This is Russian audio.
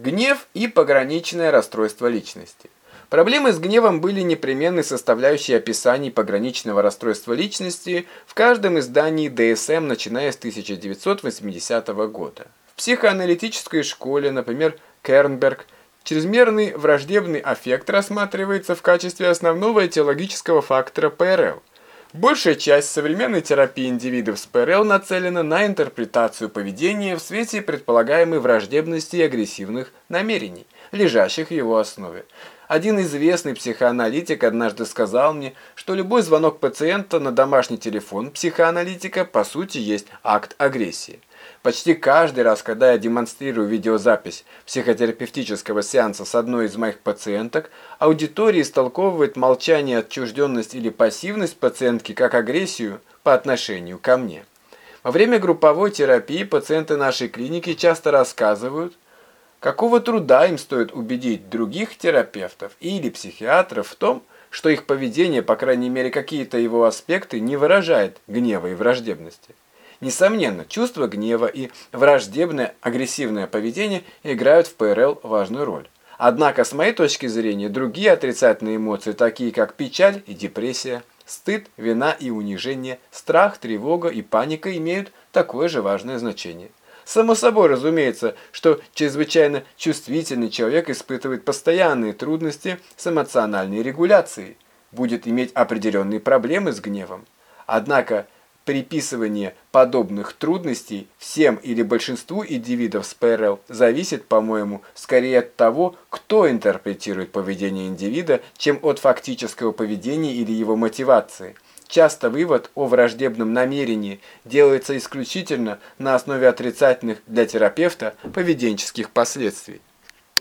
Гнев и пограничное расстройство личности. Проблемы с гневом были непременной составляющей описаний пограничного расстройства личности в каждом издании ДСМ, начиная с 1980 года. В психоаналитической школе, например, Кернберг, чрезмерный враждебный аффект рассматривается в качестве основного этиологического фактора ПРЛ. Большая часть современной терапии индивидов с ПРЛ нацелена на интерпретацию поведения в свете предполагаемой враждебности и агрессивных намерений, лежащих в его основе. Один известный психоаналитик однажды сказал мне, что любой звонок пациента на домашний телефон психоаналитика по сути есть акт агрессии. Почти каждый раз, когда я демонстрирую видеозапись психотерапевтического сеанса с одной из моих пациенток, аудитория истолковывает молчание, отчужденность или пассивность пациентки как агрессию по отношению ко мне. Во время групповой терапии пациенты нашей клиники часто рассказывают, какого труда им стоит убедить других терапевтов или психиатров в том, что их поведение, по крайней мере какие-то его аспекты, не выражает гнева и враждебности. Несомненно, чувство гнева и враждебное агрессивное поведение играют в ПРЛ важную роль. Однако, с моей точки зрения, другие отрицательные эмоции, такие как печаль и депрессия, стыд, вина и унижение, страх, тревога и паника имеют такое же важное значение. Само собой разумеется, что чрезвычайно чувствительный человек испытывает постоянные трудности с эмоциональной регуляцией, будет иметь определенные проблемы с гневом. Однако, приписывание подобных трудностей всем или большинству индивидов с ПРЛ зависит, по-моему, скорее от того, кто интерпретирует поведение индивида, чем от фактического поведения или его мотивации. Часто вывод о враждебном намерении делается исключительно на основе отрицательных для терапевта поведенческих последствий.